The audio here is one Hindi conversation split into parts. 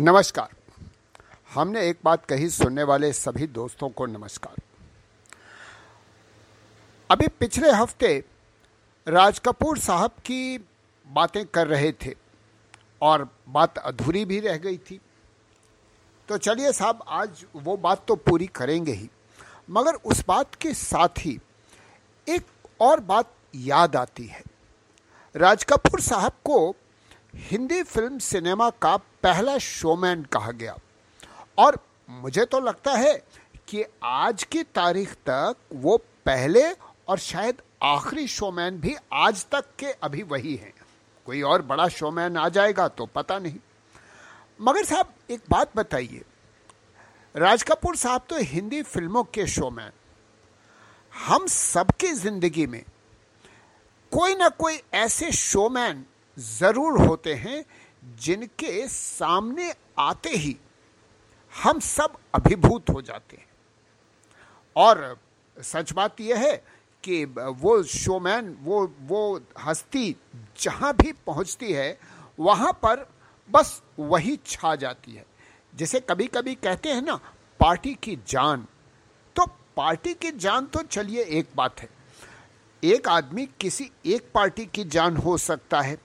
नमस्कार। हमने एक बात कही सुनने वाले सभी दोस्तों को नमस्कार। अभी पिछले हफ़्ते राज कपूर साहब की बातें कर रहे थे और बात अधूरी भी रह गई थी। तो चलिए साहब, आज वो बात तो पूरी करेंगे ही। मगर उस बात के साथ ही एक और बात याद आती है। राज कपूर साहब को हिंदी फ़िल्म सिनेमा का पहला शोमैन कहा गया। और मुझे तो लगता है कि आज की तारीख तक वो पहले और शायद आखिरी शोमैन भी आज तक के अभी वही हैं। कोई और बड़ा शोमैन आ जाएगा तो पता नहीं। मगर साहब, एक बात बताइए। राज कपूर साहब तो हिंदी फ़िल्मों के शोमैन। हम सबकी ज़िंदगी में कोई ना कोई ऐसे शोमैन ज़रूर होते हैं जिनके सामने आते ही हम सब अभिभूत हो जाते हैं। और सच बात यह है कि वो शोमैन, वो वो हस्ती जहाँ भी पहुँचती है, वहाँ पर बस वही छा जाती है। जैसे कभी कभी कहते हैं ना, पार्टी की जान। तो पार्टी की जान तो चलिए एक बात है। एक आदमी किसी एक पार्टी की जान हो सकता है।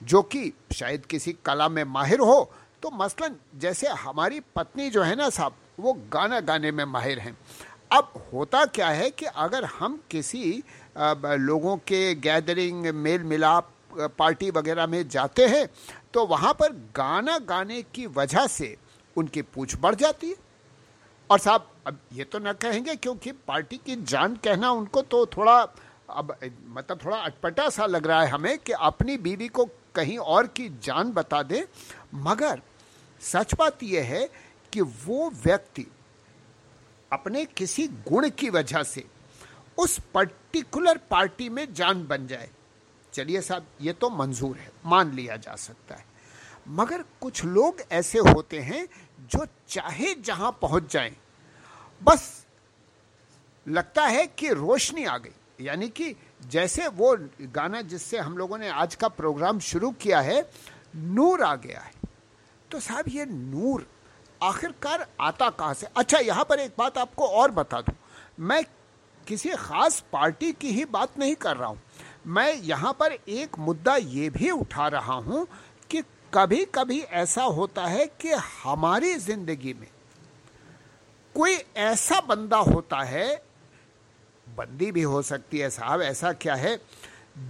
जो कि शायद किसी कला में माहिर हो तो मसलन जैसे हमारी पत्नी जो है ना साहब, वो गाना गाने में माहिर हैं। अब होता क्या है कि अगर हम किसी लोगों के गैदरिंग मेल मिलाप पार्टी वगैरह में जाते हैं तो वहाँ पर गाना गाने की वजह से उनकी पूछ बढ़ जाती है। और साहब, अब ये तो ना कहेंगे क्योंकि पार्टी की जान कहना उनको तो थोड़ा, अब मतलब थोड़ा अटपटा सा लग रहा है हमें कि अपनी बीवी को कहीं और की जान बता दे। मगर सच बात यह है कि वो व्यक्ति अपने किसी गुण की वजह से उस पर्टिकुलर पार्टी में जान बन जाए। चलिए साहब, ये तो मंजूर है, मान लिया जा सकता है। मगर कुछ लोग ऐसे होते हैं जो चाहे जहाँ पहुँच जाएँ, बस लगता है कि रोशनी आ गई, यानी कि जैसे वो गाना जिससे हम लोगों ने आज का प्रोग्राम शुरू किया है, नूर आ गया है। तो साहब, ये नूर आखिरकार आता कहाँ से? अच्छा यहाँ पर एक बात आपको और बता दूँ। मैं किसी ख़ास पार्टी की ही बात नहीं कर रहा हूँ। मैं यहाँ पर एक मुद्दा ये भी उठा रहा हूँ कि कभी कभी ऐसा होता है कि हमारी ज़िंदगी में कोई ऐसा बंदा होता है बंदी भी हो सकती है साहब, ऐसा क्या है?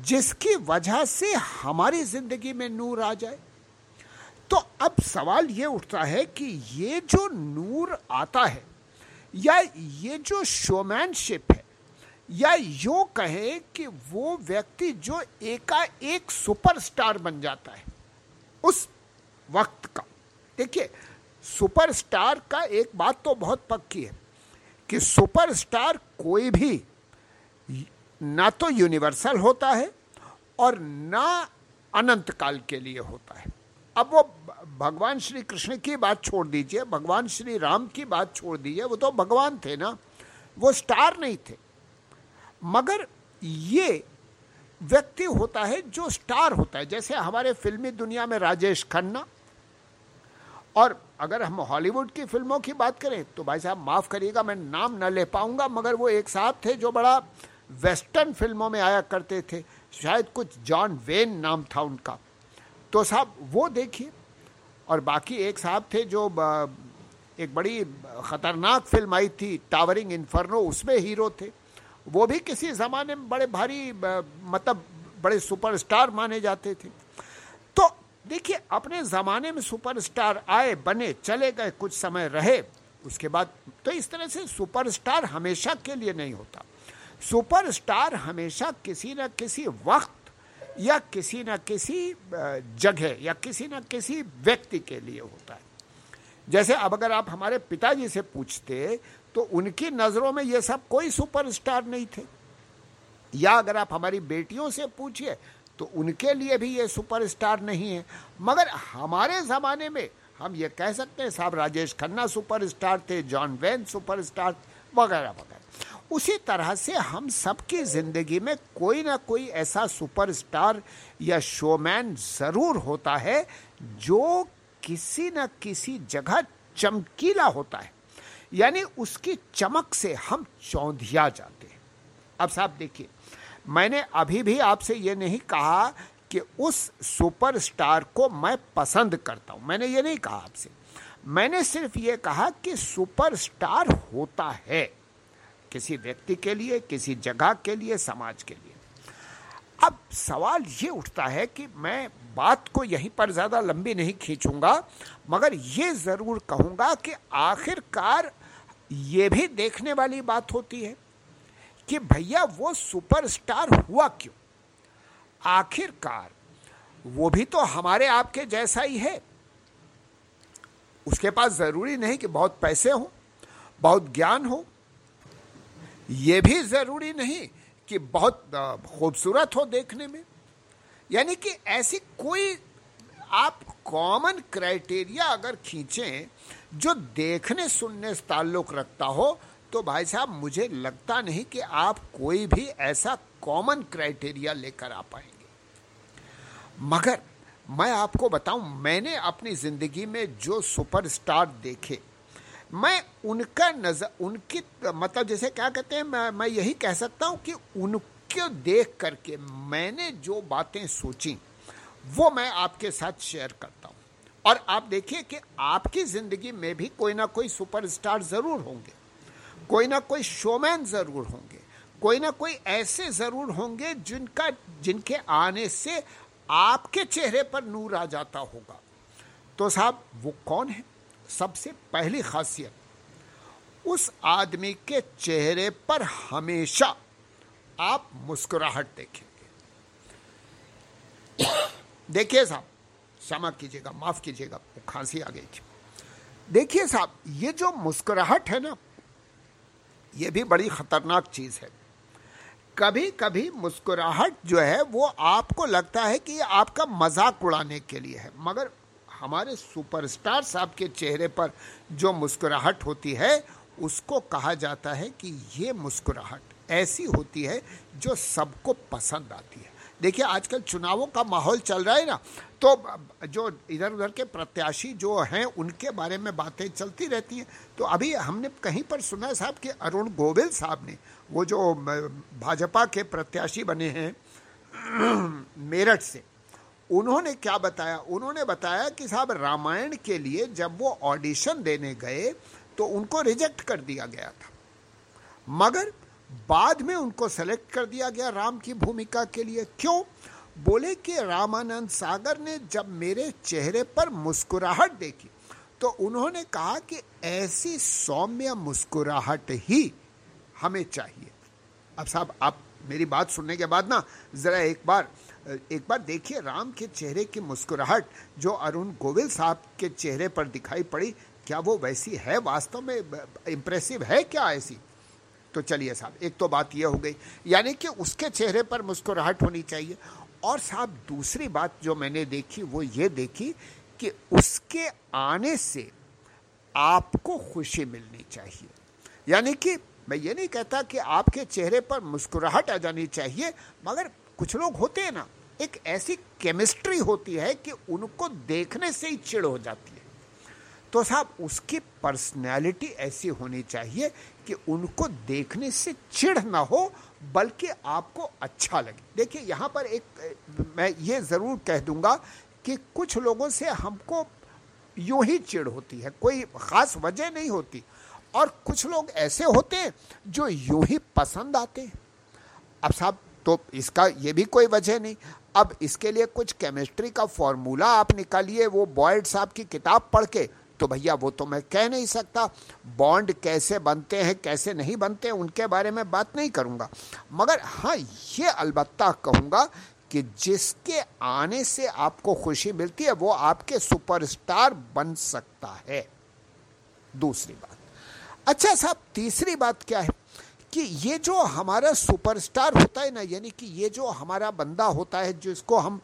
जिसकी वजह से हमारी ज़िंदगी में नूर आ जाए। तो अब सवाल ये उठता है कि ये जो नूर आता है, या ये जो शोमैनशिप है, या यो कहे कि वो व्यक्ति जो एकाएक सुपरस्टार बन जाता है, उस वक्त का। देखिए सुपरस्टार का एक बात तो बहुत पक्की है कि सुपरस्टार कोई भी ना तो यूनिवर्सल होता है और ना अनंत काल के लिए होता है। अब वो भगवान श्री कृष्ण की बात छोड़ दीजिए, भगवान श्री राम की बात छोड़ दीजिए, वो तो भगवान थे ना, वो स्टार नहीं थे। मगर ये व्यक्ति होता है जो स्टार होता है, जैसे हमारे फिल्मी दुनिया में राजेश खन्ना। और अगर हम हॉलीवुड की फ़िल्मों की बात करें तो भाई साहब, माफ़ करिएगा, मैं नाम न ले पाऊँगा, मगर वो एक साहब थे जो बड़ा वेस्टर्न फ़िल्मों में आया करते थे। शायद कुछ जॉन वेन नाम था उनका। तो साहब, वो देखिए। और बाकी एक साहब थे जो एक बड़ी ख़तरनाक फ़िल्म आई थी, टावरिंग इन्फर्नो, उसमें हीरो थे। वो भी किसी ज़माने में बड़े भारी मतलब बड़े सुपरस्टार माने जाते थे। तो देखिए, अपने ज़माने में सुपरस्टार आए, बने, चले गए, कुछ समय रहे, उसके बाद तो इस तरह से सुपरस्टार हमेशा के लिए नहीं होता। सुपरस्टार हमेशा किसी न किसी वक्त या किसी न किसी जगह या किसी न किसी व्यक्ति के लिए होता है। जैसे अब अगर आप हमारे पिताजी से पूछते तो उनकी नज़रों में ये सब कोई सुपरस्टार नहीं थे। या अगर आप हमारी बेटियों से पूछिए तो उनके लिए भी ये सुपरस्टार नहीं है। मगर हमारे ज़माने में हम ये कह सकते हैं, साहब राजेश खन्ना सुपरस्टार थे, जॉन वैन सुपरस्टार, वगैरह वगैरह। उसी तरह से हम सबकी ज़िंदगी में कोई ना कोई ऐसा सुपरस्टार या शोमैन ज़रूर होता है जो किसी न किसी जगह चमकीला होता है। यानी उसकी चमक से हम चौंधिया जाते हैं। अब साहब देखिए, मैंने अभी भी आपसे ये नहीं कहा कि उस सुपरस्टार को मैं पसंद करता हूँ। मैंने ये नहीं कहा आपसे। मैंने सिर्फ़ ये कहा कि सुपरस्टार होता है। किसी व्यक्ति के लिए, किसी जगह के लिए, समाज के लिए। अब सवाल ये उठता है कि मैं बात को यहीं पर ज़्यादा लंबी नहीं खींचूँगा, मगर ये ज़रूर कहूँगा कि आखिरकार ये भी देखने वाली बात होती है कि भैया वो सुपरस्टार हुआ क्यों? आखिरकार वो भी तो हमारे आपके जैसा ही है। उसके पास ज़रूरी नहीं कि बहुत पैसे हो, बहुत ज्ञान हो ये भी ज़रूरी नहीं कि बहुत खूबसूरत हो देखने में। यानी कि ऐसी कोई, आप कॉमन क्राइटेरिया अगर खींचें, जो देखने सुनने से ताल्लुक रखता हो तो भाई साहब मुझे लगता नहीं कि आप कोई भी ऐसा कॉमन क्राइटेरिया लेकर आ पाएँगे। मगर मैं आपको बताऊँ, मैंने अपनी ज़िंदगी में जो सुपरस्टार देखे मैं उनका नज़र उनकी मतलब जैसे क्या कहते हैं, मैं मैं यही कह सकता हूँ कि उनको देख करके मैंने जो बातें सोची, वो मैं आपके साथ शेयर करता हूँ। और आप देखिए कि आपकी ज़िंदगी में भी कोई ना कोई सुपरस्टार ज़रूर होंगे, कोई ना कोई शोमैन ज़रूर होंगे, कोई ना कोई ऐसे ज़रूर होंगे जिनका, जिनके आने से आपके चेहरे पर नूर आ जाता होगा। तो साहब, वो कौन है? सबसे पहली खासियत, उस आदमी के चेहरे पर हमेशा आप मुस्कुराहट देखेंगे। देखिए साहब, क्षमा कीजिएगा, माफ़ कीजिएगा खांसी आ गई थी। देखिए साहब, ये जो मुस्कुराहट है ना, ये भी बड़ी खतरनाक चीज़ है। कभी कभी मुस्कुराहट जो है, वो आपको लगता है कि आपका मज़ाक उड़ाने के लिए है, मगर हमारे सुपरस्टार साहब के चेहरे पर जो मुस्कुराहट होती है, उसको कहा जाता है कि ये मुस्कुराहट ऐसी होती है जो सबको पसंद आती है। देखिए, आजकल चुनावों का माहौल चल रहा है ना तो जो इधर उधर के प्रत्याशी जो हैं, उनके बारे में बातें चलती रहती हैं। तो अभी हमने कहीं पर सुना साहब कि अरुण गोविल साहब ने, वो जो भाजपा के प्रत्याशी बने हैं, मेरठ से उन्होंने क्या बताया? उन्होंने बताया कि साहब, रामायण के लिए जब वो ऑडिशन देने गए तो उनको रिजेक्ट कर दिया गया था। मगर बाद में उनको सेलेक्ट कर दिया गया राम की भूमिका के लिए। क्यों? बोले कि रामानंद सागर ने जब मेरे चेहरे पर मुस्कुराहट देखी तो उन्होंने कहा कि ऐसी सौम्य मुस्कुराहट ही हमें चाहिए। अब साहब, आप मेरी बात सुनने के बाद ना, ज़रा एक बार एक बार देखिए राम के चेहरे की मुस्कुराहट जो अरुण गोविल साहब के चेहरे पर दिखाई पड़ी, क्या वो वैसी है वास्तव में? इम्प्रेसिव है क्या ऐसी? तो चलिए साहब, एक तो बात यह हो गई, यानी कि उसके चेहरे पर मुस्कुराहट होनी चाहिए। और साहब, दूसरी बात जो मैंने देखी, वो ये देखी कि उसके आने से आपको खुशी मिलनी चाहिए। यानी कि मैं ये नहीं कहता कि आपके चेहरे पर मुस्कुराहट आ जानी चाहिए, मगर कुछ लोग होते हैं ना एक ऐसी केमिस्ट्री होती है कि उनको देखने से ही चिड़ हो जाती है। तो साहब, उसकी पर्सनैलिटी ऐसी होनी चाहिए कि उनको देखने से चिढ़ ना हो, बल्कि आपको अच्छा लगे। देखिए, यहाँ पर एक, मैं ये ज़रूर कह दूँगा कि कुछ लोगों से हमको यूँ ही चिढ़ होती है, कोई ख़ास वजह नहीं होती। और कुछ लोग ऐसे होते हैं जो यूँ ही पसंद आते हैं। अब साहब तो इसका ये भी कोई वजह नहीं। अब इसके लिए कुछ केमिस्ट्री का फॉर्मूला आप निकालिए, वो बॉयड साहब की किताब पढ़ के तो भैया वो तो मैं कह नहीं सकता। बॉन्ड कैसे बनते हैं, कैसे नहीं बनते, उनके बारे में बात नहीं करूँगा। मगर हाँ ये अलबत्ता कहूँगा कि जिसके आने से आपको खुशी मिलती है, वो आपके सुपरस्टार बन सकता है। दूसरी बात। अच्छा साहब, तीसरी बात क्या है? कि ये जो हमारा सुपरस्टार होता है ना, यानी कि ये जो हमारा बंदा होता है, जिसको हम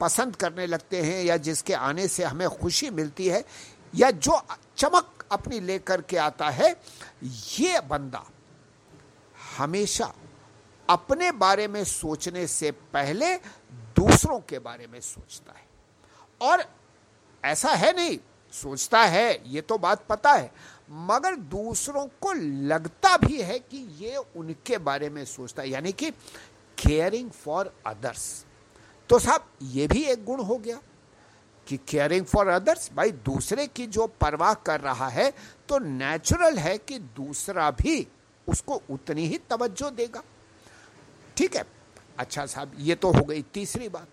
पसंद करने लगते हैं या जिसके आने से हमें खुशी मिलती है, या जो चमक अपनी लेकर के आता है, ये बंदा हमेशा अपने बारे में सोचने से पहले दूसरों के बारे में सोचता है। और ऐसा है नहीं, सोचता है, ये तो बात पता है मगर दूसरों को लगता भी है कि ये उनके बारे में सोचता है, यानी कि केयरिंग फॉर अदर्स तो साहब, ये भी एक गुण हो गया कि केयरिंग फॉर अदर्स भाई, दूसरे की जो परवाह कर रहा है तो नेचुरल है कि दूसरा भी उसको उतनी ही तवज्जो देगा। ठीक है? अच्छा साहब, ये तो हो गई तीसरी बात।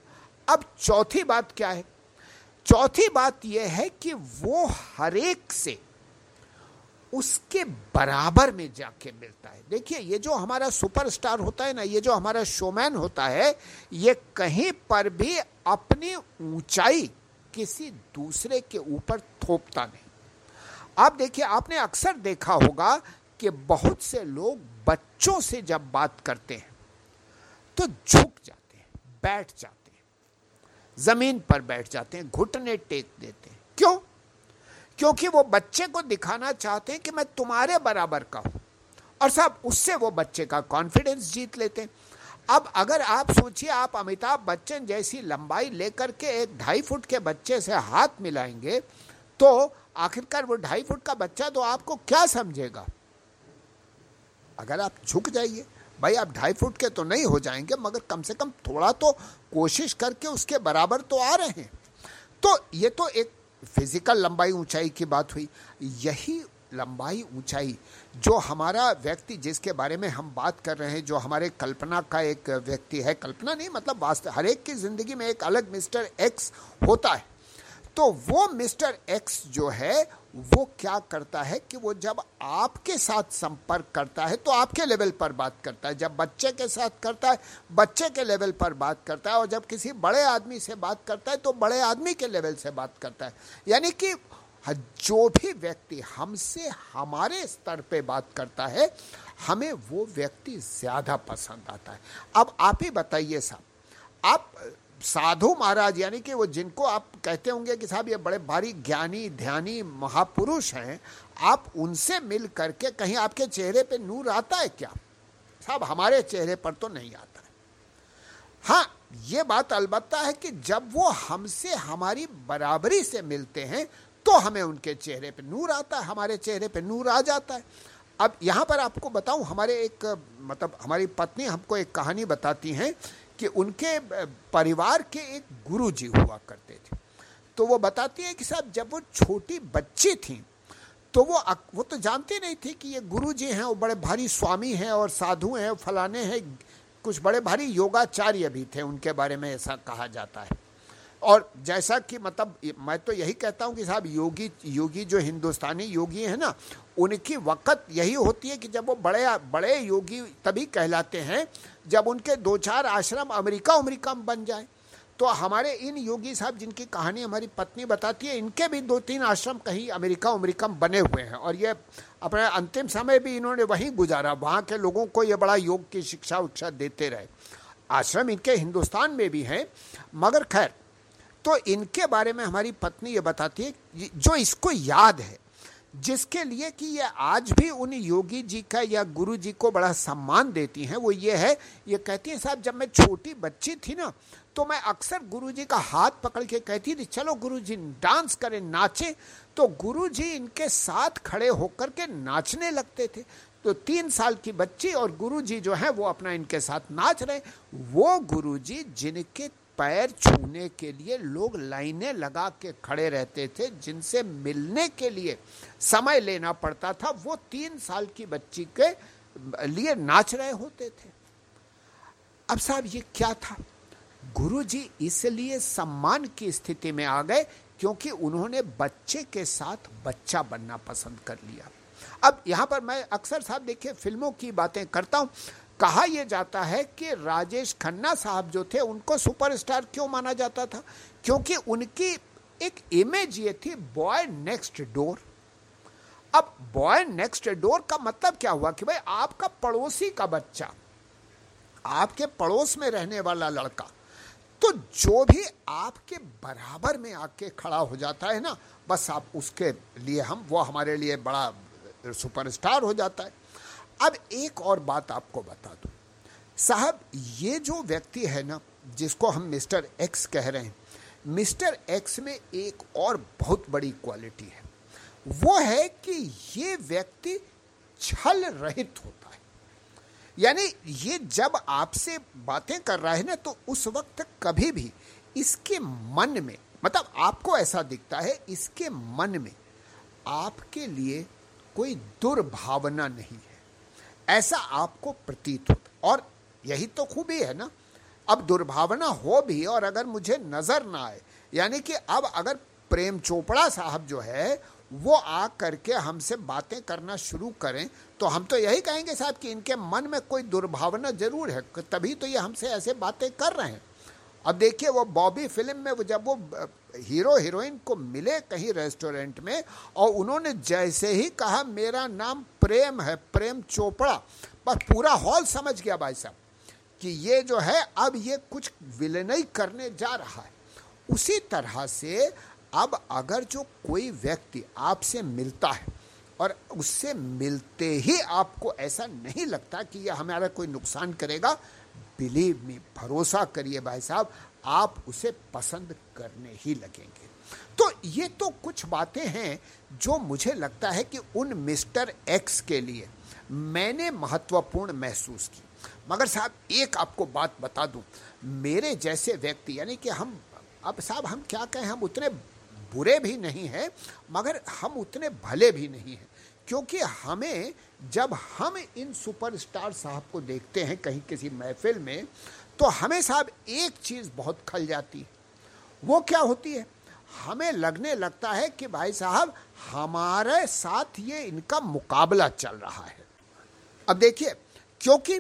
अब चौथी बात क्या है? चौथी बात यह है कि वो हरेक से उसके बराबर में जाके मिलता है। देखिए, ये जो हमारा सुपरस्टार होता है ना, ये जो हमारा शोमैन होता है, ये कहीं पर भी अपनी ऊंचाई किसी दूसरे के ऊपर थोपता नहीं। आप देखिए, आपने अक्सर देखा होगा कि बहुत से लोग बच्चों से जब बात करते हैं तो झुक जाते हैं, बैठ जाते हैं, ज़मीन पर बैठ जाते हैं, घुटने टेक देते हैं। क्योंकि वो बच्चे को दिखाना चाहते हैं कि मैं तुम्हारे बराबर का हूँ। और साहब, उससे वो बच्चे का कॉन्फिडेंस जीत लेते हैं। अब अगर आप सोचिए, आप अमिताभ बच्चन जैसी लंबाई लेकर के एक ढाई फुट के बच्चे से हाथ मिलाएँगे तो आखिरकार वो ढाई फुट का बच्चा तो आपको क्या समझेगा? अगर आप झुक जाइए, भाई आप ढाई फुट के तो नहीं हो जाएँगे, मगर कम से कम थोड़ा तो कोशिश करके उसके बराबर तो आ रहे हैं। तो ये तो एक फ़िज़िकल लंबाई ऊंचाई की बात हुई, यही लंबाई ऊंचाई जो हमारा व्यक्ति जिसके बारे में हम बात कर रहे हैं, जो हमारे कल्पना का एक व्यक्ति है, कल्पना नहीं मतलब वास्तव हर एक की ज़िंदगी में एक अलग मिस्टर एक्स होता है। तो वो मिस्टर एक्स जो है, वो क्या करता है कि वो जब आपके साथ संपर्क करता है तो आपके लेवल पर बात करता है। जब बच्चे के साथ करता है, बच्चे के लेवल पर बात करता है, और जब किसी बड़े आदमी से बात करता है तो बड़े आदमी के लेवल से बात करता है। यानी कि जो भी व्यक्ति हमसे हमारे स्तर पे बात करता है, हमें वो व्यक्ति ज़्यादा पसंद आता है। अब आप ही बताइए साहब, आप साधु महाराज, यानी कि वो जिनको आप कहते होंगे कि साहब ये बड़े भारी ज्ञानी, ध्यानी महापुरुष हैं, आप उनसे मिल करके कहीं आपके चेहरे पे नूर आता है क्या? साहब, हमारे चेहरे पर तो नहीं आता है। हाँ ये बात अलबत्ता है कि जब वो हमसे, हमारी बराबरी से मिलते हैं तो हमें उनके चेहरे पे नूर आता है, हमारे चेहरे पे नूर आ जाता है। अब यहाँ पर आपको बताऊँ, हमारे एक मतलब हमारी पत्नी हमको एक कहानी बताती हैं कि उनके परिवार के एक गुरु जी हुआ करते थे। तो वो बताती है कि साहब, जब वो छोटी बच्ची थी तो वो वो तो जानते नहीं थे कि ये गुरु जी हैं, वो बड़े भारी स्वामी हैं और साधु हैं फलाने हैं, कुछ बड़े भारी योगाचार्य भी थे, उनके बारे में ऐसा कहा जाता है। और जैसा कि मतलब मैं तो यही कहता हूँ कि साहब, योगी योगी जो हिंदुस्तानी योगी हैं ना, उनकी वक़्त यही होती है कि जब वो बड़े बड़े योगी तभी कहलाते हैं जब उनके दो चार आश्रम अमेरिका अमेरिका में बन जाए तो हमारे इन योगी साहब जिनकी कहानी हमारी पत्नी बताती है, इनके भी दो तीन आश्रम कहीं अमेरिका अमेरिका में बने हुए हैं। और ये अपने अंतिम समय भी इन्होंने वहीं गुजारा। वहाँ के लोगों को ये बड़ा योग की शिक्षा उक्षा देते रहे। आश्रम इनके हिंदुस्तान में भी हैं, मगर खैर तो इनके बारे में हमारी पत्नी ये बताती है जो इसको याद है जिसके लिए कि ये आज भी उन योगी जी का या गुरु जी को बड़ा सम्मान देती हैं, वो ये है, ये कहती हैं, साहब, जब मैं छोटी बच्ची थी ना तो मैं अक्सर गुरु जी का हाथ पकड़ के कहती थी, चलो गुरु जी डांस करें, नाचें। तो गुरु जी इनके साथ खड़े होकर के नाचने लगते थे। तो तीन साल की बच्ची और गुरु जी जो है, वो अपना इनके साथ नाच रहे। वो गुरु जी जिनके पैर छूने के लिए लोग लाइनें लगा के खड़े रहते थे, जिनसे मिलने के लिए समय लेना पड़ता था। वो तीन साल की बच्ची के लिए नाच रहे होते थे। अब साहब ये क्या था? गुरु जी इसलिए सम्मान की स्थिति में आ गए क्योंकि उन्होंने बच्चे के साथ बच्चा बनना पसंद कर लिया। अब यहाँ पर मैं अक्सर साहब देखिए, फ़िल्मों की बातें करता हूँ। कहा यह जाता है कि राजेश खन्ना साहब जो थे, उनको सुपरस्टार क्यों माना जाता था? क्योंकि उनकी एक इमेज ये थी बॉय नेक्स्ट डोर अब बॉय नेक्स्ट डोर का मतलब क्या हुआ कि भाई, आपका पड़ोसी का बच्चा, आपके पड़ोस में रहने वाला लड़का तो जो भी आपके बराबर में आके खड़ा हो जाता है ना, बस आप उसके लिए हम, वो हमारे लिए बड़ा सुपरस्टार हो जाता है। अब एक और बात आपको बता दूँ। साहब, ये जो व्यक्ति है ना, जिसको हम मिस्टर एक्स कह रहे हैं, मिस्टर एक्स में एक और बहुत बड़ी क्वालिटी है। वो है कि ये व्यक्ति छल रहित होता है। यानी ये जब आपसे बातें कर रहा है ना तो उस वक्त कभी भी इसके मन में मतलब आपको ऐसा दिखता है, इसके मन में आपके लिए कोई दुर्भावना नहीं ऐसा आपको प्रतीत होता और यही तो खूबी है ना। अब दुर्भावना हो भी और अगर मुझे नज़र ना आए, यानी कि अब अगर प्रेम चोपड़ा साहब जो है, वो आ करके हमसे बातें करना शुरू करें तो हम तो यही कहेंगे साहब कि इनके मन में कोई दुर्भावना ज़रूर है, तभी तो ये हमसे ऐसे बातें कर रहे हैं। अब देखिए वो बॉबी फ़िल्म में वो जब वो हीरो हीरोइन को मिले कहीं रेस्टोरेंट में और उन्होंने जैसे ही कहा, मेरा नाम प्रेम है, प्रेम चोपड़ा। बस पूरा हॉल समझ गया भाई साहब कि ये जो है, अब ये कुछ विलनई करने जा रहा है। उसी तरह से अब अगर जो कोई व्यक्ति आपसे मिलता है और उससे मिलते ही आपको ऐसा नहीं लगता कि यह हमारा कोई नुकसान करेगा, बिलीव मी, भरोसा करिए भाई साहब, आप उसे पसंद करने ही लगेंगे। तो ये तो कुछ बातें हैं जो मुझे लगता है कि उन मिस्टर एक्स के लिए मैंने महत्वपूर्ण महसूस की। मगर साहब, एक आपको बात बता दूँ। मेरे जैसे व्यक्ति, यानी कि हम, अब साहब, हम क्या कहें, हम उतने बुरे भी नहीं हैं, मगर हम उतने भले भी नहीं हैं। क्योंकि हमें, जब हम इन सुपरस्टार साहब को देखते हैं कहीं किसी महफिल में तो हमें साहब एक चीज़ बहुत खल जाती है। वो क्या होती है? हमें लगने लगता है कि भाई साहब, हमारे साथ ये इनका मुकाबला चल रहा है। अब देखिए, क्योंकि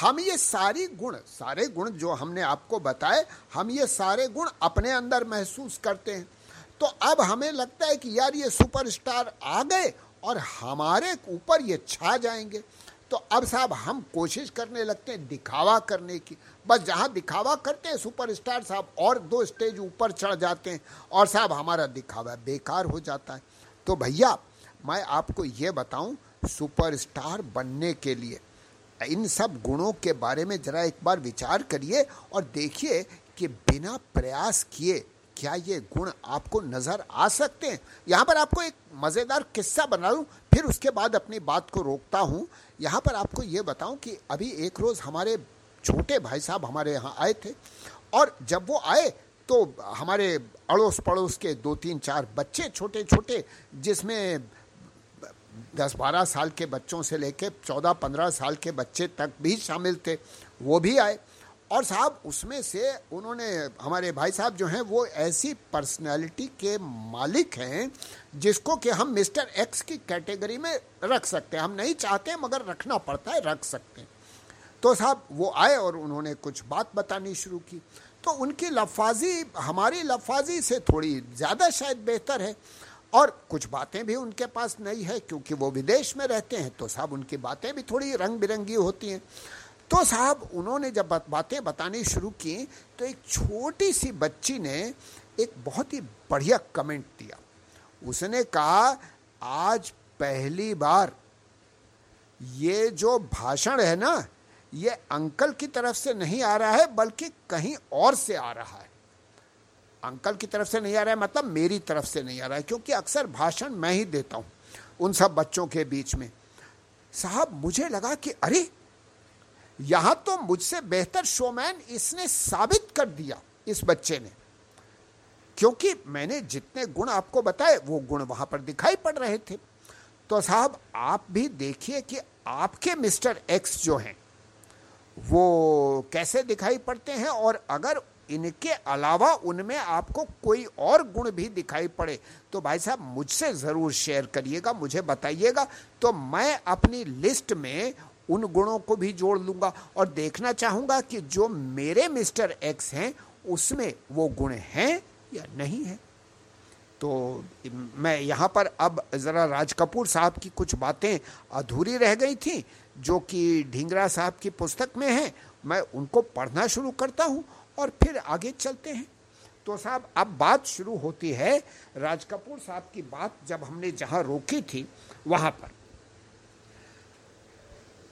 हम ये सारी गुण, सारे गुण जो हमने आपको बताए, हम ये सारे गुण अपने अंदर महसूस करते हैं। तो अब हमें लगता है कि यार ये सुपरस्टार आ गए और हमारे ऊपर ये छा जाएँगे। तो अब साहब हम कोशिश करने लगते हैं दिखावा करने की। बस जहाँ दिखावा करते हैं सुपरस्टार साहब और दो स्टेज ऊपर चढ़ जाते हैं और साहब हमारा दिखावा बेकार हो जाता है। तो भैया, मैं आपको ये बताऊँ सुपरस्टार बनने के लिए, इन सब गुणों के बारे में ज़रा एक बार विचार करिए और देखिए कि बिना प्रयास किए क्या ये गुण आपको नज़र आ सकते हैं? यहाँ पर आपको एक मज़ेदार किस्सा बना लूँ फिर उसके बाद अपनी बात को रोकता हूँ। यहाँ पर आपको ये बताऊँ कि अभी एक रोज़ हमारे छोटे भाई साहब हमारे यहाँ आए थे, और जब वो आए तो हमारे अड़ोस पड़ोस के दो तीन चार बच्चे छोटे छोटे जिसमें दस बारह साल के बच्चों से लेके चौदह पंद्रह साल के बच्चे तक भी शामिल थे, वो भी आए। और साहब, उसमें से उन्होंने, हमारे भाई साहब जो हैं, वो ऐसी पर्सनैलिटी के मालिक हैं, जिसको कि हम मिस्टर एक्स की कैटेगरी में रख सकते हैं। हम नहीं चाहते, मगर रखना पड़ता है, रख सकते हैं। तो साहब, वो आए और उन्होंने कुछ बात बतानी शुरू की। तो उनकी लफाजी, हमारी लफाजी से थोड़ी ज़्यादा शायद बेहतर है। और कुछ बातें भी उनके पास नहीं है, क्योंकि वो विदेश में रहते हैं तो साहब, उनकी बातें भी थोड़ी रंग बिरंगी होती हैं। तो साहब, उन्होंने जब बातें बतानी शुरू की तो एक छोटी सी बच्ची ने एक बहुत ही बढ़िया कमेंट दिया। उसने कहा, आज पहली बार ये जो भाषण है ना, ये अंकल की तरफ़ से नहीं आ रहा है, बल्कि कहीं और से आ रहा है। अंकल की तरफ़ से नहीं आ रहा है मतलब मेरी तरफ़ से नहीं आ रहा है, क्योंकि अक्सर भाषण मैं ही देता हूँ, उन सब बच्चों के बीच में। साहब, मुझे लगा कि, अरे यहाँ तो मुझसे बेहतर शोमैन इसने साबित कर दिया, इस बच्चे ने। क्योंकि मैंने जितने गुण आपको बताए, वो गुण वहाँ पर दिखाई पड़ रहे थे। तो साहब, आप भी देखिए कि आपके मिस्टर एक्स जो हैं, वो कैसे दिखाई पड़ते हैं और अगर इनके अलावा उनमें आपको कोई और गुण भी दिखाई पड़े तो भाई साहब, मुझसे ज़रूर शेयर करिएगा, मुझे बताइएगा। तो मैं अपनी लिस्ट में उन गुणों को भी जोड़ लूँगा और देखना चाहूँगा कि जो मेरे मिस्टर एक्स हैं, उसमें वो गुण हैं या नहीं है। तो मैं यहाँ पर अब ज़रा राज कपूर साहब की कुछ बातें अधूरी रह गई थी, जो कि ढींगरा साहब की पुस्तक में है। मैं उनको पढ़ना शुरू करता हूँ और फिर आगे चलते हैं। तो साहब, अब बात शुरू होती है राज कपूर साहब की बात, जब हमने जहाँ रोकी थी, वहाँ पर।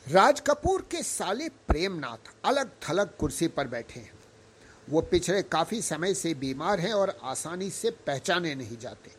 राज कपूर के साले प्रेमनाथ अलग थलग कुर्सी पर बैठे हैं। वो पिछले काफ़ी समय से बीमार हैं और आसानी से पहचाने नहीं जाते।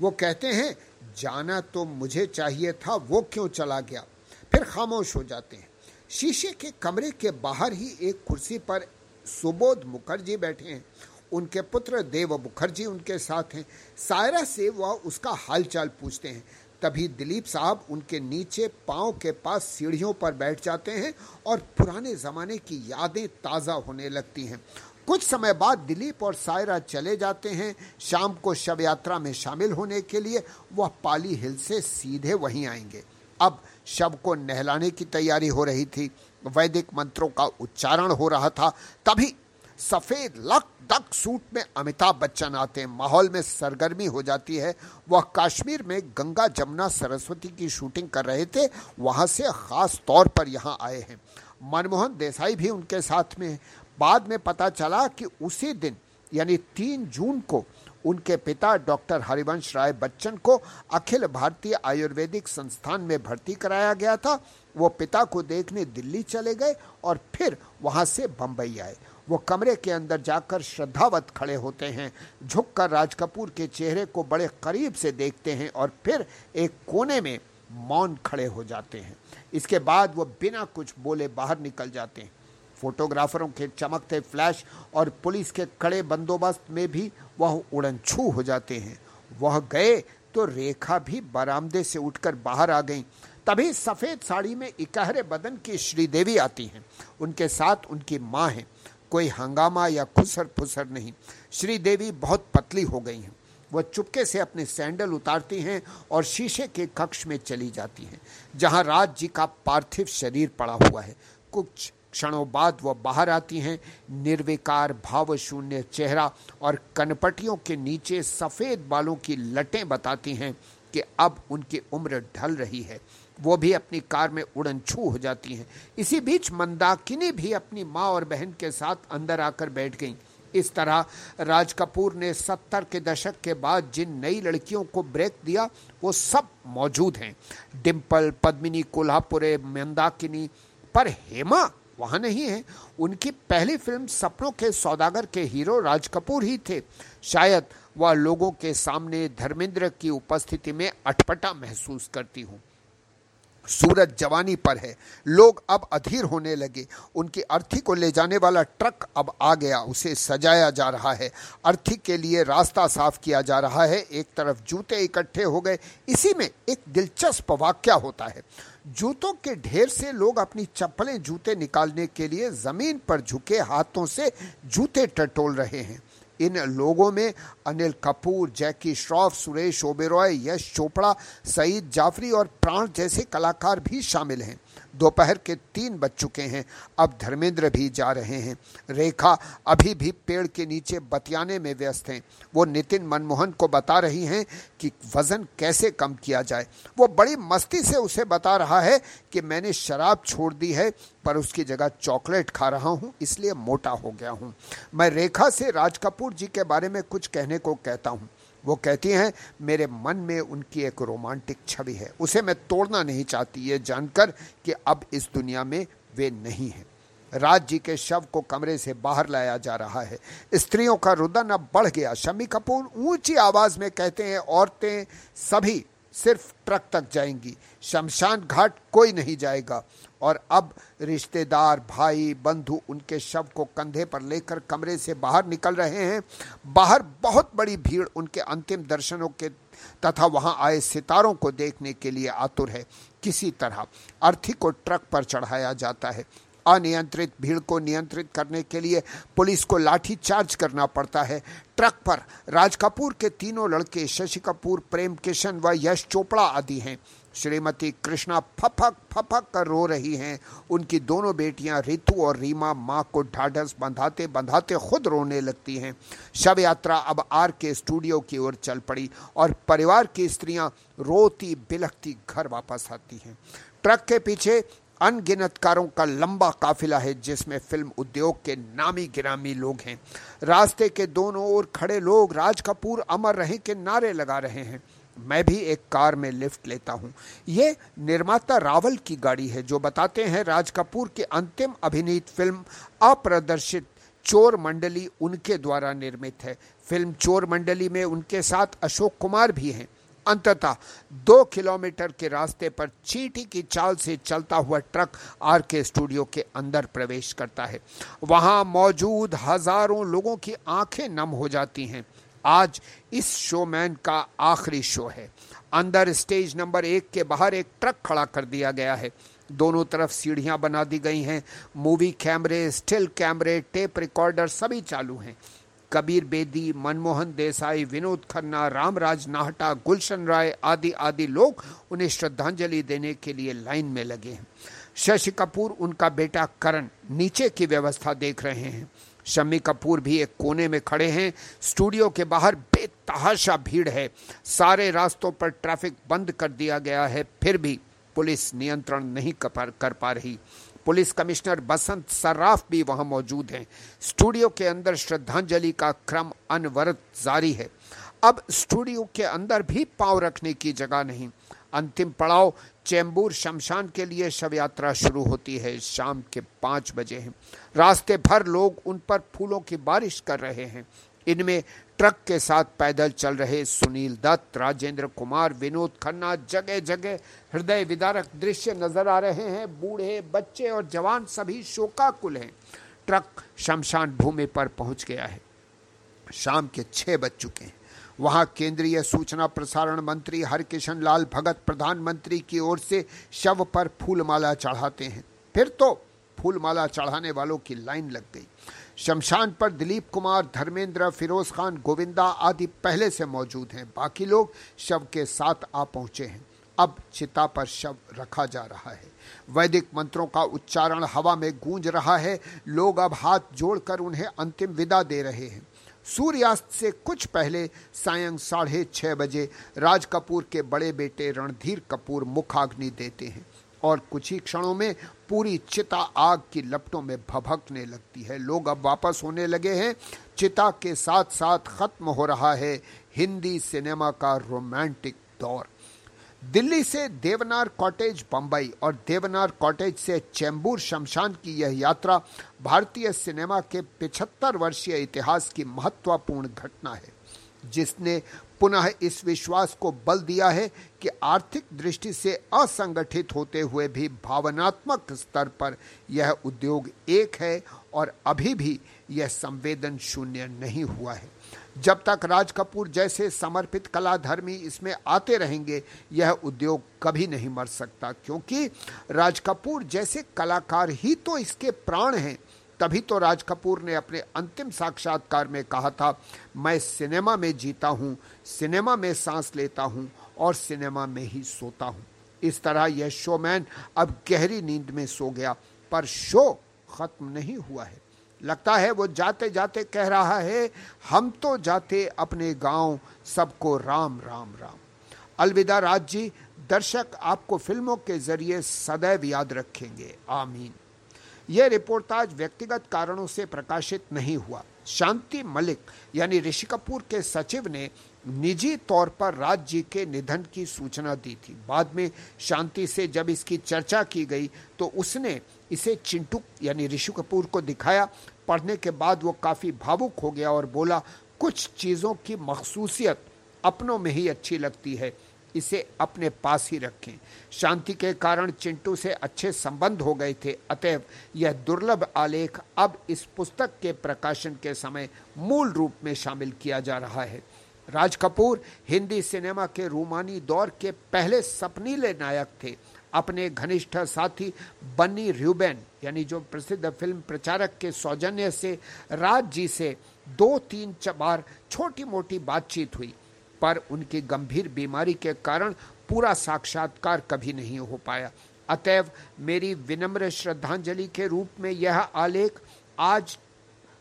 वो कहते हैं, जाना तो मुझे चाहिए था, वो क्यों चला गया? फिर खामोश हो जाते हैं। शीशे के कमरे के बाहर ही एक कुर्सी पर सुबोध मुखर्जी बैठे हैं। उनके पुत्र देव मुखर्जी उनके साथ हैं। सायरा से वह उसका हालचाल पूछते हैं। तभी दिलीप साहब उनके नीचे पाँव के पास सीढ़ियों पर बैठ जाते हैं और पुराने ज़माने की यादें ताज़ा होने लगती हैं। कुछ समय बाद दिलीप और सायरा चले जाते हैं शाम को शव यात्रा में शामिल होने के लिए। वह पाली हिल से सीधे वहीं आएँगे। अब शव को नहलाने की तैयारी हो रही थी। वैदिक मंत्रों का उच्चारण हो रहा था। तभी सफ़ेद लक दक सूट में अमिताभ बच्चन आते हैं। माहौल में सरगर्मी हो जाती है। वह कश्मीर में गंगा जमुना सरस्वती की शूटिंग कर रहे थे। वहाँ से खास तौर पर यहाँ आए हैं। मनमोहन देसाई भी उनके साथ में बाद में पता चला कि उसी दिन, यानी तीन जून को, उनके पिता डॉक्टर हरिवंश राय बच्चन को अखिल भारतीय आयुर्वेदिक संस्थान में भर्ती कराया गया था। वो पिता को देखने दिल्ली चले गए और फिर वहाँ से बम्बई आए। वो कमरे के अंदर जाकर श्रद्धावत खड़े होते हैं। झुककर राज कपूर के चेहरे को बड़े करीब से देखते हैं और फिर एक कोने में मौन खड़े हो जाते हैं। इसके बाद वो बिना कुछ बोले बाहर निकल जाते हैं। फोटोग्राफरों के चमकते फ्लैश और पुलिस के कड़े बंदोबस्त में भी वह उड़न छू हो जाते हैं। वह गए तो रेखा भी बरामदे से उठकर बाहर आ गई। तभी सफ़ेद साड़ी में इकहरे बदन की श्रीदेवी आती हैं। उनके साथ उनकी माँ है। कोई हंगामा या खुसर फुसर नहीं। श्रीदेवी बहुत पतली हो गई हैं। वह चुपके से अपने सैंडल उतारती हैं और शीशे के कक्ष में चली जाती हैं, जहाँ राज जी का पार्थिव शरीर पड़ा हुआ है। कुछ क्षणों बाद वह बाहर आती हैं। निर्विकार भाव शून्य चेहरा और कनपटियों के नीचे सफ़ेद बालों की लटें बताती हैं कि अब उनकी उम्र ढल रही है। वो भी अपनी कार में उड़न छू हो जाती हैं। इसी बीच मंदाकिनी भी अपनी माँ और बहन के साथ अंदर आकर बैठ गईं। इस तरह राज कपूर ने सत्तर के दशक के बाद जिन नई लड़कियों को ब्रेक दिया, वो सब मौजूद हैं। डिम्पल पद्मिनी, कोल्हापुरे, मंदाकिनी, पर हेमा वहाँ नहीं है। उनकी पहली फ़िल्म सपनों के सौदागर के हीरो राज कपूर ही थे। शायद वह लोगों के सामने धर्मेंद्र की उपस्थिति में अटपटा महसूस करती हूँ। सूरज जवानी पर है। लोग अब अधीर होने लगे। उनकी अर्थी को ले जाने वाला ट्रक अब आ गया। उसे सजाया जा रहा है। अर्थी के लिए रास्ता साफ़ किया जा रहा है। एक तरफ़ जूते इकट्ठे हो गए। इसी में एक दिलचस्प वाक्य होता है। जूतों के ढेर से लोग अपनी चप्पलें जूते निकालने के लिए ज़मीन पर झुके हाथों से जूते टटोल रहे हैं। इन लोगों में अनिल कपूर, जैकी श्रॉफ, सुरेश ओबेरॉय, यश चोपड़ा, सईद जाफरी और प्राण जैसे कलाकार भी शामिल हैं। दोपहर के तीन बज चुके हैं। अब धर्मेंद्र भी जा रहे हैं। रेखा अभी भी पेड़ के नीचे बतियाने में व्यस्त हैं। वो नितिन मनमोहन को बता रही हैं कि वज़न कैसे कम किया जाए। वो बड़ी मस्ती से उसे बता रहा है कि मैंने शराब छोड़ दी है, पर उसकी जगह चॉकलेट खा रहा हूँ, इसलिए मोटा हो गया हूँ। मैं रेखा से राज कपूर जी के बारे में कुछ कहने को कहता हूँ। वो कहती हैं, मेरे मन में उनकी एक रोमांटिक छवि है। उसे मैं तोड़ना नहीं चाहती, ये जानकर कि अब इस दुनिया में वे नहीं हैं। राज जी के शव को कमरे से बाहर लाया जा रहा है। स्त्रियों का रुदन अब बढ़ गया। शमी कपूर ऊँची आवाज़ में कहते हैं, औरतें सभी सिर्फ़ ट्रक तक जाएँगी। शमशान घाट कोई नहीं जाएगा। और अब रिश्तेदार, भाई, बंधु उनके शव को कंधे पर लेकर कमरे से बाहर निकल रहे हैं। बाहर बहुत बड़ी भीड़ उनके अंतिम दर्शनों के तथा वहाँ आए सितारों को देखने के लिए आतुर है। किसी तरह अर्थी को ट्रक पर चढ़ाया जाता है। अनियंत्रित भीड़ को नियंत्रित करने के लिए पुलिस को लाठी चार्ज करना पड़ता है। ट्रक पर राज कपूर के तीनों लड़के, शशि कपूर, प्रेम किशन व यश चोपड़ा आदि हैं। श्रीमती कृष्णा फफक फफक कर रो रही हैं। उनकी दोनों बेटियाँ रितु और रीमा माँ को ढाढ़स बंधाते बंधाते खुद रोने लगती हैं। शव यात्रा अब आर के स्टूडियो की ओर चल पड़ी और परिवार की स्त्रियाँ रोती बिलखती घर वापस आती हैं। ट्रक के पीछे अनगिनत कारों का लंबा काफिला है, जिसमें फ़िल्म उद्योग के नामी गिरामी लोग हैं। रास्ते के दोनों ओर खड़े लोग राज कपूर, अमर रहे के नारे लगा रहे हैं। मैं भी एक कार में लिफ्ट लेता हूँ। ये निर्माता रावल की गाड़ी है, जो बताते हैं राज कपूर की अंतिम अभिनीत फ़िल्म अप्रदर्शित चोर मंडली उनके द्वारा निर्मित है। फ़िल्म चोर मंडली में उनके साथ अशोक कुमार भी हैं। अंततः दो किलोमीटर के रास्ते पर चीटी की चाल से चलता हुआ ट्रक आर के स्टूडियो के अंदर प्रवेश करता है। वहाँ मौजूद हज़ारों लोगों की आँखें नम हो जाती हैं। आज इस शोमैन का आखिरी शो है। अंदर स्टेज नंबर एक के बाहर एक ट्रक खड़ा कर दिया गया है। दोनों तरफ़ सीढ़ियाँ बना दी गई हैं। मूवी कैमरे, स्टिल कैमरे, टेप रिकॉर्डर सभी चालू हैं। कबीर बेदी, मनमोहन देसाई, विनोद खन्ना, रामराज नाहटा, गुलशन राय आदि आदि लोग उन्हें श्रद्धांजलि देने के लिए लाइन में लगे हैं। शशि कपूर, उनका बेटा करण, नीचे की व्यवस्था देख रहे हैं। शम्मी कपूर भी एक कोने में खड़े हैं। स्टूडियो के बाहर बेतहाशा भीड़ है। सारे रास्तों पर ट्रैफ़िक बंद कर दिया गया है, फिर भी पुलिस नियंत्रण नहीं कर पा रही। पुलिस कमिश्नर बसंत सर्राफ भी वहाँ मौजूद हैं। स्टूडियो के अंदर श्रद्धांजलि का क्रम अनवरत जारी है। अब स्टूडियो के अंदर भी पाँव रखने की जगह नहीं। अंतिम पड़ाव चेंबूर शमशान के लिए शव यात्रा शुरू होती है। शाम के पाँच बजे हैं। रास्ते भर लोग उन पर फूलों की बारिश कर रहे हैं। इनमें ट्रक के साथ पैदल चल रहे सुनील दत्त, राजेंद्र कुमार, विनोद खन्ना जगह जगह हृदय विदारक दृश्य नज़र आ रहे हैं। बूढ़े बच्चे और जवान सभी शोकाकुल हैं। ट्रक शमशान भूमि पर पहुँच गया है। शाम के छह बज चुके हैं। वहाँ केंद्रीय सूचना प्रसारण मंत्री हरकिशन लाल भगत प्रधानमंत्री की ओर से शव पर फूलमाला चढ़ाते हैं। फिर तो फूलमाला चढ़ाने वालों की लाइन लग गई। शमशान पर दिलीप कुमार, धर्मेंद्र, फिरोज खान, गोविंदा आदि पहले से मौजूद हैं। बाकी लोग शव के साथ आ पहुँचे हैं। अब चिता पर शव रखा जा रहा है। वैदिक मंत्रों का उच्चारण हवा में गूंज रहा है। लोग अब हाथ जोड़कर उन्हें अंतिम विदा दे रहे हैं। सूर्यास्त से कुछ पहले सायं साढ़े छः बजे राज कपूर के बड़े बेटे रणधीर कपूर मुखाग्नि देते हैं। और कुछ ही क्षणों में पूरी चिता आग की लपटों में भभकने लगती है। लोग अब वापस होने लगे हैं। चिता के साथ साथ खत्म हो रहा है हिंदी सिनेमा का रोमांटिक दौर। दिल्ली से देवनार कॉटेज बम्बई और देवनार कॉटेज से चैम्बूर शमशान की यह यात्रा भारतीय सिनेमा के पिछहत्तर वर्षीय इतिहास की महत्वपूर्ण घटना है, जिसने पुनः इस विश्वास को बल दिया है कि आर्थिक दृष्टि से असंगठित होते हुए भी भावनात्मक स्तर पर यह उद्योग एक है और अभी भी यह संवेदन शून्य नहीं हुआ है। जब तक राज कपूर जैसे समर्पित कलाधर्मी इसमें आते रहेंगे, यह उद्योग कभी नहीं मर सकता, क्योंकि राज कपूर जैसे कलाकार ही तो इसके प्राण हैं। तभी तो राज कपूर ने अपने अंतिम साक्षात्कार में कहा था, मैं सिनेमा में जीता हूँ, सिनेमा में सांस लेता हूँ और सिनेमा में ही सोता हूँ। इस तरह यह शोमैन अब गहरी नींद में सो गया, पर शो खत्म नहीं हुआ है। लगता है वो जाते जाते कह रहा है, हम तो जाते अपने गाँव, सबको राम राम राम। अलविदा राज जी, दर्शक आपको फ़िल्मों के ज़रिए सदैव याद रखेंगे। आमीन। यह रिपोर्टाज व्यक्तिगत कारणों से प्रकाशित नहीं हुआ। शांति मलिक यानी ऋषि कपूर के सचिव ने निजी तौर पर राज जी के निधन की सूचना दी थी। बाद में शांति से जब इसकी चर्चा की गई तो उसने इसे चिंटू यानी ऋषि कपूर को दिखाया। पढ़ने के बाद वो काफ़ी भावुक हो गया और बोला, कुछ चीज़ों की मखसूसियत अपनों में ही अच्छी लगती है। इसे अपने पास ही रखें। शांति के कारण चिंटू से अच्छे संबंध हो गए थे। अतएव यह दुर्लभ आलेख अब इस पुस्तक के प्रकाशन के समय मूल रूप में शामिल किया जा रहा है। राज कपूर हिंदी सिनेमा के रूमानी दौर के पहले सपनीले नायक थे। अपने घनिष्ठ साथी बन्नी र्यूबेन यानी जो प्रसिद्ध फ़िल्म प्रचारक के सौजन्य से, राज जी से दो तीन बार छोटी मोटी बातचीत हुई। पर उनकी गंभीर बीमारी के कारण पूरा साक्षात्कार कभी नहीं हो पाया। अतएव मेरी विनम्र श्रद्धांजलि के रूप में यह आलेख आज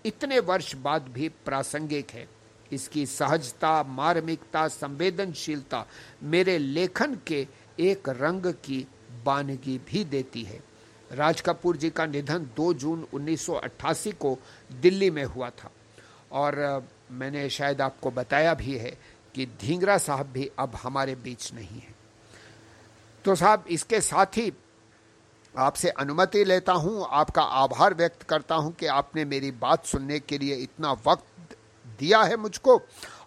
इतने वर्ष बाद भी प्रासंगिक है। इसकी सहजता, मार्मिकता, संवेदनशीलता मेरे लेखन के एक रंग की बानगी भी देती है। राज कपूर जी का निधन 2 जून 1988 को दिल्ली में हुआ था। और मैंने शायद आपको बताया भी है कि धींगरा साहब भी अब हमारे बीच नहीं है। तो साहब, इसके साथ ही आपसे अनुमति लेता हूँ, आपका आभार व्यक्त करता हूँ कि आपने मेरी बात सुनने के लिए इतना वक्त दिया है मुझको।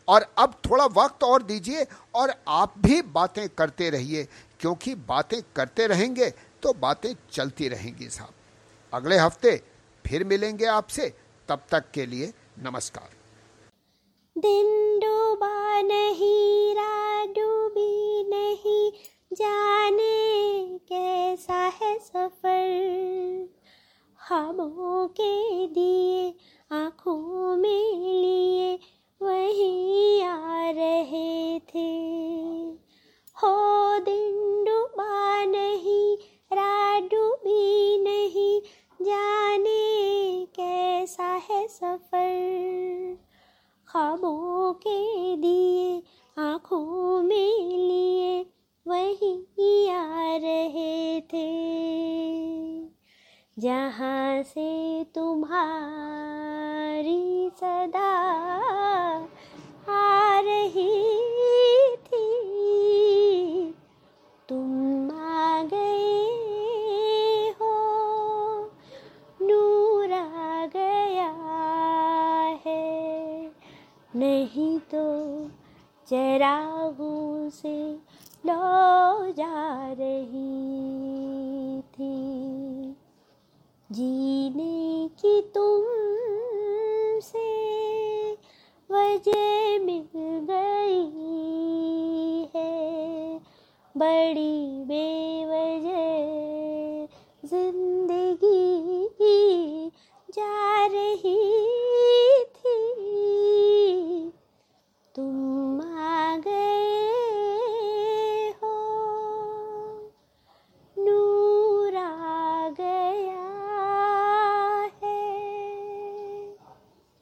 और अब थोड़ा वक्त और दीजिए और आप भी बातें करते रहिए, क्योंकि बातें करते रहेंगे तो बातें चलती रहेंगी साहब। अगले हफ़्ते फिर मिलेंगे आपसे, तब तक के लिए नमस्कार। दिन डूबा नहीं रात डूबी नहीं, जाने कैसा है सफ़र? हमों के दिए, आँखों में लिए, वही आ रहे थे। हो दिन डूबा नहीं रात डूबी नहीं, जाने कैसा है सफ़र? ख्वाबों के दिए, आँखों में लिए, वही आ रहे थे। जहाँ से तुम्हारी सदा आ रही चरागों से लो जा रही थी। जीने की तुम से वजह मिल गई है। बड़ी बेवजह ज़िंदगी जा रही